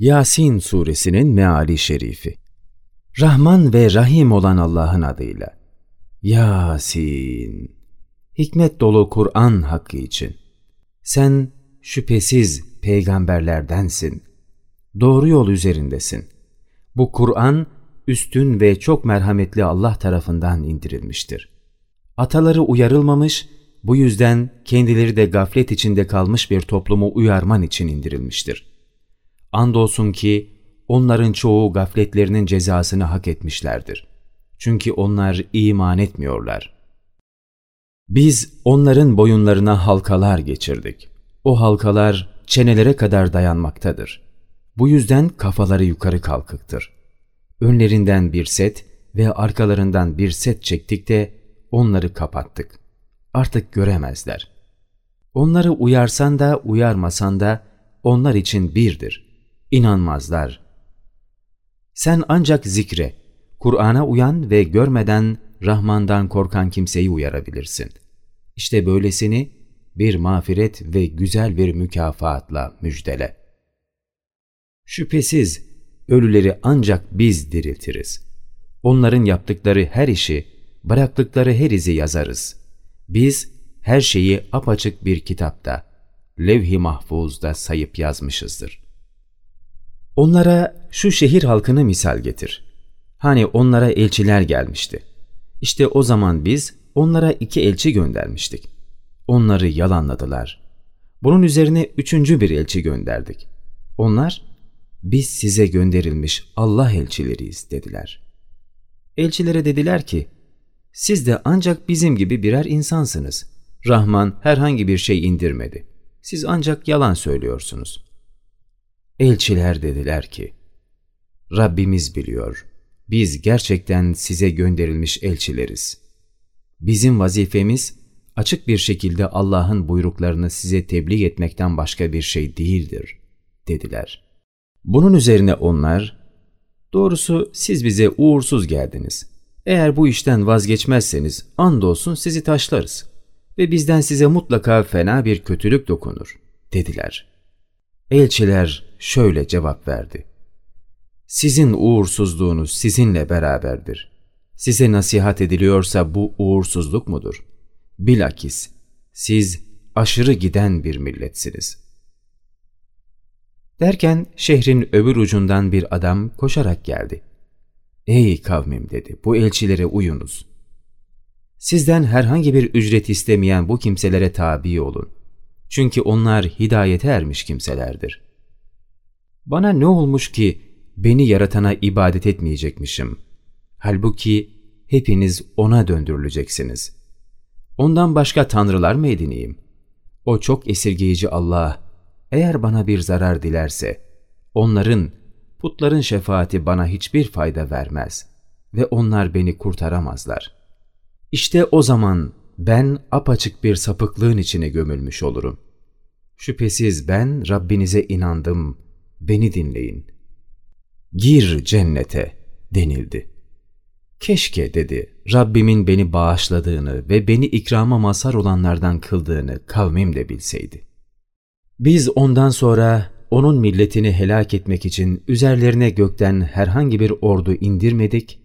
Yasin suresinin meali şerifi. Rahman ve Rahim olan Allah'ın adıyla. Yasin. Hikmet dolu Kur'an hakkı için. Sen şüphesiz peygamberlerdensin. Doğru yol üzerindesin. Bu Kur'an üstün ve çok merhametli Allah tarafından indirilmiştir. Ataları uyarılmamış, bu yüzden kendileri de gaflet içinde kalmış bir toplumu uyarman için indirilmiştir. Andolsun ki onların çoğu gafletlerinin cezasını hak etmişlerdir. Çünkü onlar iman etmiyorlar. Biz onların boyunlarına halkalar geçirdik. O halkalar çenelere kadar dayanmaktadır. Bu yüzden kafaları yukarı kalkıktır. Önlerinden bir set ve arkalarından bir set çektik de onları kapattık. Artık göremezler. Onları uyarsan da uyarmasan da onlar için birdir. İnanmazlar. Sen ancak zikre, Kur'an'a uyan ve görmeden Rahman'dan korkan kimseyi uyarabilirsin. İşte böylesini bir mağfiret ve güzel bir mükafatla müjdele. Şüphesiz ölüleri ancak biz diriltiriz. Onların yaptıkları her işi, bıraktıkları her izi yazarız. Biz her şeyi apaçık bir kitapta, levh-i mahfuzda sayıp yazmışızdır. Onlara şu şehir halkını misal getir. Hani onlara elçiler gelmişti. İşte o zaman biz onlara iki elçi göndermiştik. Onları yalanladılar. Bunun üzerine üçüncü bir elçi gönderdik. Onlar, biz size gönderilmiş Allah elçileriyiz dediler. Elçilere dediler ki, siz de ancak bizim gibi birer insansınız. Rahman herhangi bir şey indirmedi. Siz ancak yalan söylüyorsunuz. Elçiler dediler ki, Rabbimiz biliyor, biz gerçekten size gönderilmiş elçileriz. Bizim vazifemiz, açık bir şekilde Allah'ın buyruklarını size tebliğ etmekten başka bir şey değildir, dediler. Bunun üzerine onlar, doğrusu siz bize uğursuz geldiniz. Eğer bu işten vazgeçmezseniz andolsun sizi taşlarız ve bizden size mutlaka fena bir kötülük dokunur, dediler. Elçiler şöyle cevap verdi. Sizin uğursuzluğunuz sizinle beraberdir. Size nasihat ediliyorsa bu uğursuzluk mudur? Bilakis siz aşırı giden bir milletsiniz. Derken şehrin öbür ucundan bir adam koşarak geldi. Ey kavmim dedi, bu elçilere uyunuz. Sizden herhangi bir ücret istemeyen bu kimselere tabi olun. Çünkü onlar hidayete ermiş kimselerdir. Bana ne olmuş ki beni yaratana ibadet etmeyecekmişim. Halbuki hepiniz ona döndürüleceksiniz. Ondan başka tanrılar mı edineyim? O çok esirgeyici Allah, eğer bana bir zarar dilerse, onların, putların şefaati bana hiçbir fayda vermez ve onlar beni kurtaramazlar. İşte o zaman ben apaçık bir sapıklığın içine gömülmüş olurum. Şüphesiz ben Rabbinize inandım, beni dinleyin. Gir cennete denildi. Keşke dedi Rabbimin beni bağışladığını ve beni ikrama mazhar olanlardan kıldığını kavmim de bilseydi. Biz ondan sonra onun milletini helak etmek için üzerlerine gökten herhangi bir ordu indirmedik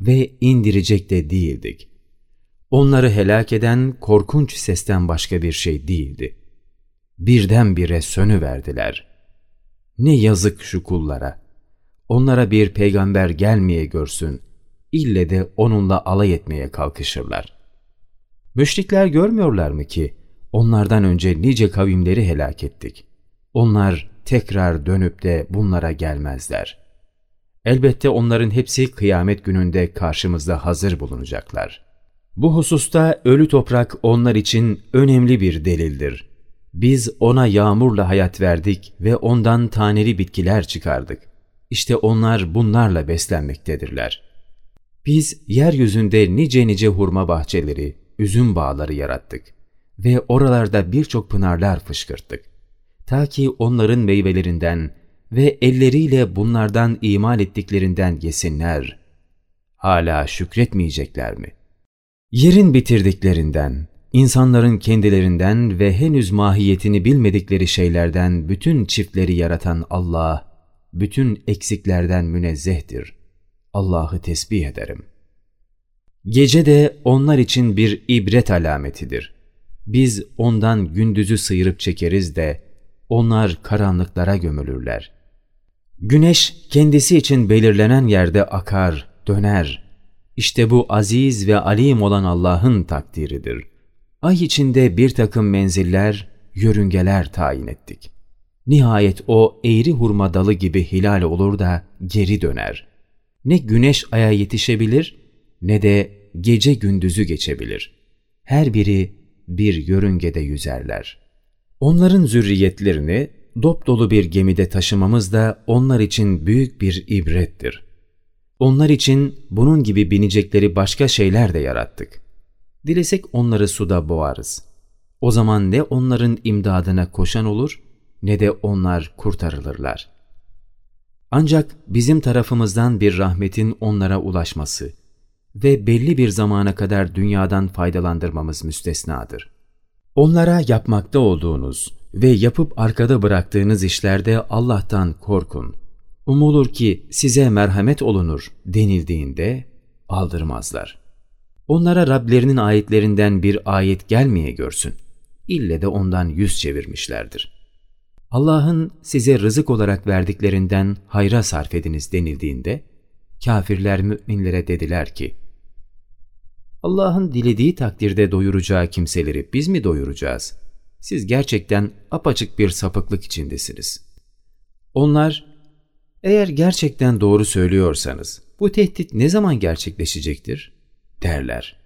ve indirecek de değildik. Onları helak eden korkunç sesten başka bir şey değildi. Birdenbire sönüverdiler. Ne yazık şu kullara. Onlara bir peygamber gelmeye görsün, ille de onunla alay etmeye kalkışırlar. Müşrikler görmüyorlar mı ki, onlardan önce nice kavimleri helak ettik. Onlar tekrar dönüp de bunlara gelmezler. Elbette onların hepsi kıyamet gününde karşımızda hazır bulunacaklar.'' Bu hususta ölü toprak onlar için önemli bir delildir. Biz ona yağmurla hayat verdik ve ondan taneli bitkiler çıkardık. İşte onlar bunlarla beslenmektedirler. Biz yeryüzünde nice nice hurma bahçeleri, üzüm bağları yarattık ve oralarda birçok pınarlar fışkırttık. Ta ki onların meyvelerinden ve elleriyle bunlardan imal ettiklerinden yesinler. Hala şükretmeyecekler mi? Yerin bitirdiklerinden, insanların kendilerinden ve henüz mahiyetini bilmedikleri şeylerden bütün çiftleri yaratan Allah, bütün eksiklerden münezzehtir. Allah'ı tesbih ederim. Gece de onlar için bir ibret alametidir. Biz ondan gündüzü sıyırıp çekeriz de onlar karanlıklara gömülürler. Güneş kendisi için belirlenen yerde akar, döner. İşte bu aziz ve alim olan Allah'ın takdiridir. Ay içinde bir takım menziller, yörüngeler tayin ettik. Nihayet o eğri hurma dalı gibi hilal olur da geri döner. Ne güneş aya yetişebilir ne de gece gündüzü geçebilir. Her biri bir yörüngede yüzerler. Onların zürriyetlerini dop dolu bir gemide taşımamız da onlar için büyük bir ibrettir. Onlar için bunun gibi binecekleri başka şeyler de yarattık. Dilesek onları suda boğarız. O zaman ne onların imdadına koşan olur ne de onlar kurtarılırlar. Ancak bizim tarafımızdan bir rahmetin onlara ulaşması ve belli bir zamana kadar dünyadan faydalandırmamız müstesnadır. Onlara yapmakta olduğunuz ve yapıp arkada bıraktığınız işlerde Allah'tan korkun. Umulur ki size merhamet olunur denildiğinde aldırmazlar. Onlara Rablerinin ayetlerinden bir ayet gelmeye görsün. İlle de ondan yüz çevirmişlerdir. Allah'ın size rızık olarak verdiklerinden hayra sarf ediniz denildiğinde, kafirler müminlere dediler ki, Allah'ın dilediği takdirde doyuracağı kimseleri biz mi doyuracağız? Siz gerçekten apaçık bir sapıklık içindesiniz. Onlar, eğer gerçekten doğru söylüyorsanız bu tehdit ne zaman gerçekleşecektir? derler.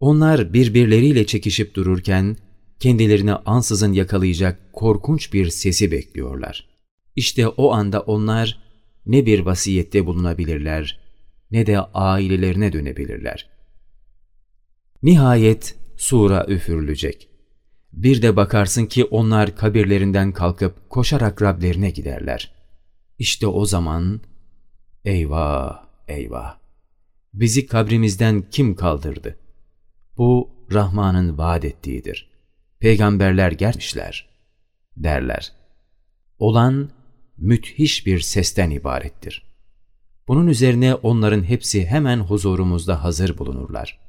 Onlar birbirleriyle çekişip dururken kendilerini ansızın yakalayacak korkunç bir sesi bekliyorlar. İşte o anda onlar ne bir vasiyette bulunabilirler ne de ailelerine dönebilirler. Nihayet sura üfürülecek. Bir de bakarsın ki onlar kabirlerinden kalkıp koşarak Rablerine giderler. İşte o zaman eyvah eyvah bizi kabrimizden kim kaldırdı? Bu Rahman'ın vaat ettiğidir. Peygamberler gelmişler derler. Olan müthiş bir sesten ibarettir. Bunun üzerine onların hepsi hemen huzurumuzda hazır bulunurlar.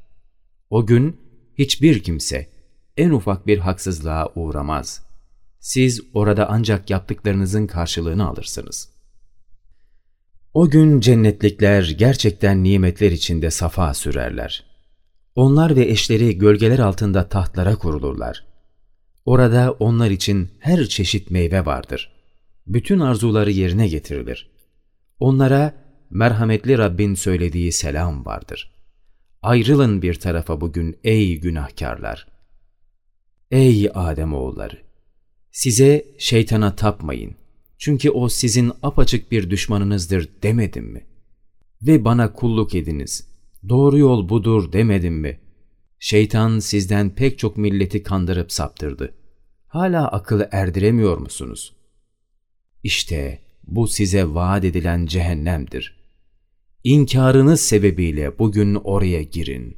O gün hiçbir kimse en ufak bir haksızlığa uğramaz. Siz orada ancak yaptıklarınızın karşılığını alırsınız. O gün cennetlikler gerçekten nimetler içinde safa sürerler. Onlar ve eşleri gölgeler altında tahtlara kurulurlar. Orada onlar için her çeşit meyve vardır. Bütün arzuları yerine getirilir. Onlara merhametli Rabbin söylediği selam vardır. Ayrılın bir tarafa bugün ey günahkarlar. Ey Ademoğulları! Size şeytana tapmayın. Çünkü o sizin apaçık bir düşmanınızdır demedim mi? Ve bana kulluk ediniz. Doğru yol budur demedim mi? Şeytan sizden pek çok milleti kandırıp saptırdı. Hala akıllı erdiremiyor musunuz? İşte bu size vaat edilen cehennemdir. İnkarınız sebebiyle bugün oraya girin.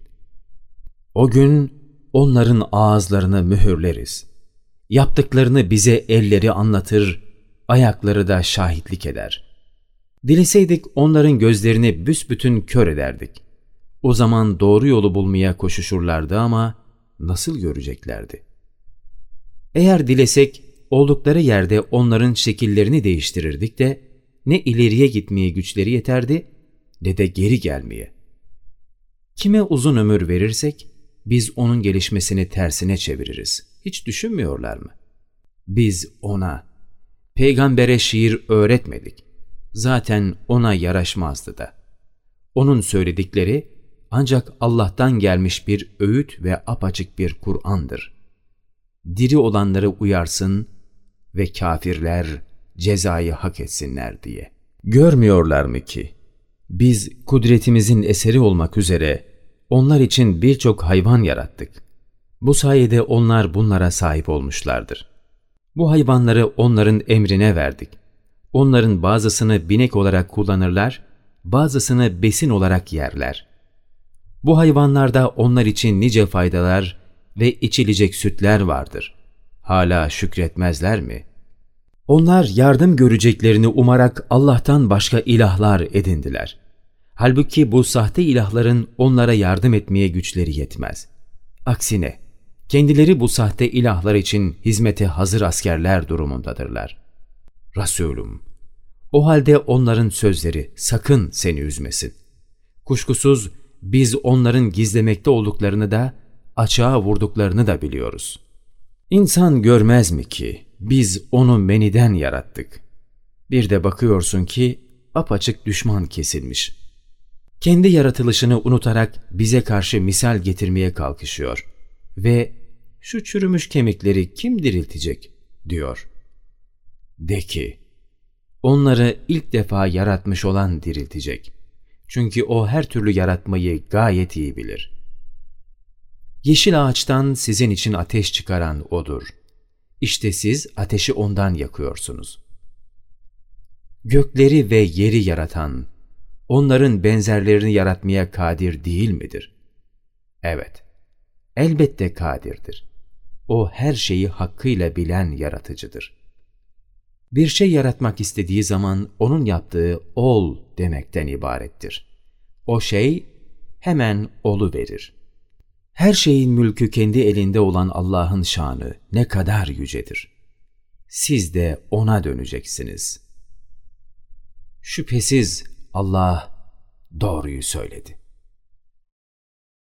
O gün onların ağızlarını mühürleriz. Yaptıklarını bize elleri anlatır, ayakları da şahitlik eder. Dileseydik onların gözlerini büsbütün kör ederdik. O zaman doğru yolu bulmaya koşuşurlardı ama nasıl göreceklerdi? Eğer dilesek oldukları yerde onların şekillerini değiştirirdik de ne ileriye gitmeye güçleri yeterdi ne de geri gelmeye. Kime uzun ömür verirsek biz onun gelişmesini tersine çeviririz. Hiç düşünmüyorlar mı? Biz ona, peygambere şiir öğretmedik. Zaten ona yaraşmazdı da. Onun söyledikleri ancak Allah'tan gelmiş bir öğüt ve apaçık bir Kur'an'dır. Diri olanları uyarsın ve kafirler cezayı hak etsinler diye. Görmüyorlar mı ki? Biz kudretimizin eseri olmak üzere onlar için birçok hayvan yarattık. Bu sayede onlar bunlara sahip olmuşlardır. Bu hayvanları onların emrine verdik. Onların bazısını binek olarak kullanırlar, bazısını besin olarak yerler. Bu hayvanlarda onlar için nice faydalar ve içilecek sütler vardır. Hala şükretmezler mi? Onlar yardım göreceklerini umarak Allah'tan başka ilahlar edindiler. Halbuki bu sahte ilahların onlara yardım etmeye güçleri yetmez. Aksine kendileri bu sahte ilahlar için hizmete hazır askerler durumundadırlar. Resulüm, o halde onların sözleri sakın seni üzmesin. Kuşkusuz biz onların gizlemekte olduklarını da açığa vurduklarını da biliyoruz. İnsan görmez mi ki biz onu meniden yarattık. Bir de bakıyorsun ki apaçık düşman kesilmiş. Kendi yaratılışını unutarak bize karşı misal getirmeye kalkışıyor ve şu çürümüş kemikleri kim diriltecek diyor. De ki, onları ilk defa yaratmış olan diriltecek. Çünkü o her türlü yaratmayı gayet iyi bilir. Yeşil ağaçtan sizin için ateş çıkaran O'dur. İşte siz ateşi ondan yakıyorsunuz. Gökleri ve yeri yaratan, onların benzerlerini yaratmaya kadir değil midir? Evet, elbette kadirdir. O her şeyi hakkıyla bilen yaratıcıdır. Bir şey yaratmak istediği zaman onun yaptığı ol demekten ibarettir. O şey hemen olu verir. Her şeyin mülkü kendi elinde olan Allah'ın şanı ne kadar yücedir. Siz de O'na döneceksiniz. Şüphesiz Allah doğruyu söyledi.